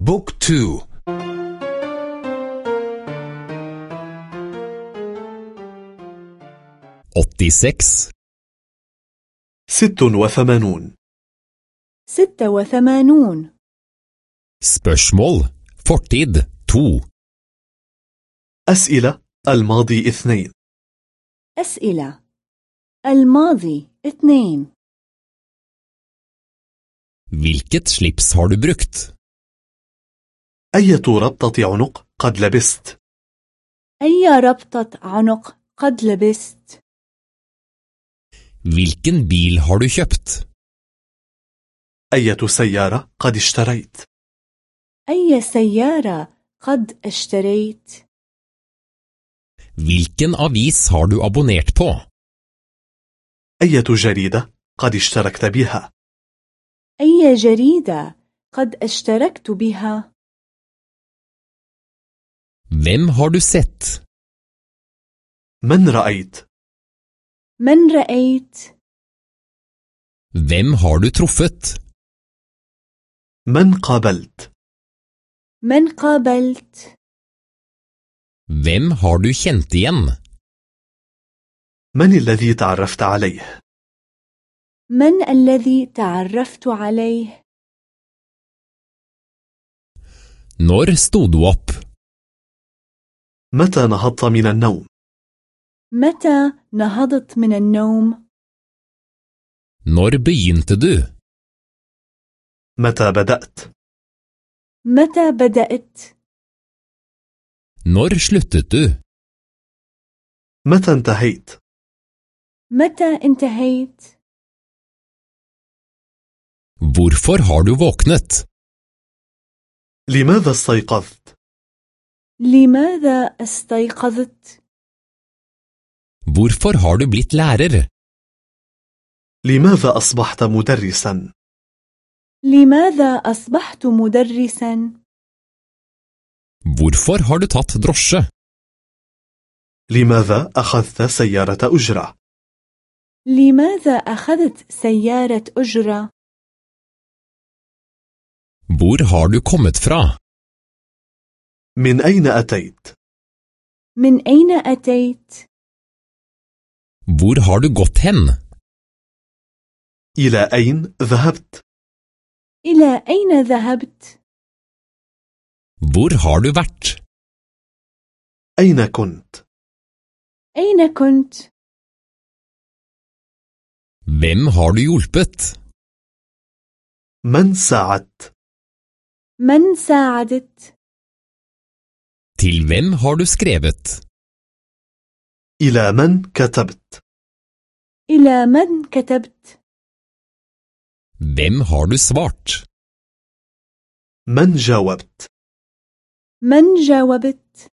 book two. åttiseks ست وثمانون. ستة وثمانون. Spørsmål Fortid. 2 أسئلة. الماضي اثنين. أسئلة. الماضي اثنين. Hvilket slips har du brukt? أية ربطة عنق قد لبست؟ أي ربطة عنق قد لبست؟ Hvilken bil har du kjøpt? أية سيارة قد اشتريت؟ أي سيارة قد اشتريت؟ Hvilken avis har du abonnert på? أية جريدة قد اشتركت بها؟ أي جريدة قد اشتركت بها؟ Hvem har du sett? من رأيت؟ من رأيت؟ Hvem har du truffet? من قابلت؟ من قابلت؟ Hvem har du kjent igjen? من الذي تعرفت عليه؟ من الذي تعرفت عليه؟ Når sto du opp? متى نهضت من النوم؟ متى نهضت من النوم؟ Når begynte du? متى بدأت؟ متى بدأت؟ Når sluttet du? متى انتهيت؟ متى انتهيت؟ Hvorfor har du våknet? لماذا استيقظت؟ لماذا استيقظت؟ Hvorfor har du blitt lærer? لماذا أصبحت مدرسا؟ لماذا أصبحت مدرسا؟ Hvorfor har du tatt drosje? لماذا أخذت سيارة أجرة؟ لماذا أخذت سيارة أجرة؟ Hvor har du kommet fra? من أين أتيت؟ من أين أتيت؟ Hvor har du gått hen? إلى أين ذهبت؟ إلى أين ذهبت؟ Hvor har du vært? أين كنت؟ أين كنت؟ Hvem har du hjulpet? من ساعدت؟ من ساعدت؟ Til hvem har du skrevet? إلى من كتبت؟ إلى من كتبت؟ Hvem har du svart? من جاوبت؟ من جاوبت؟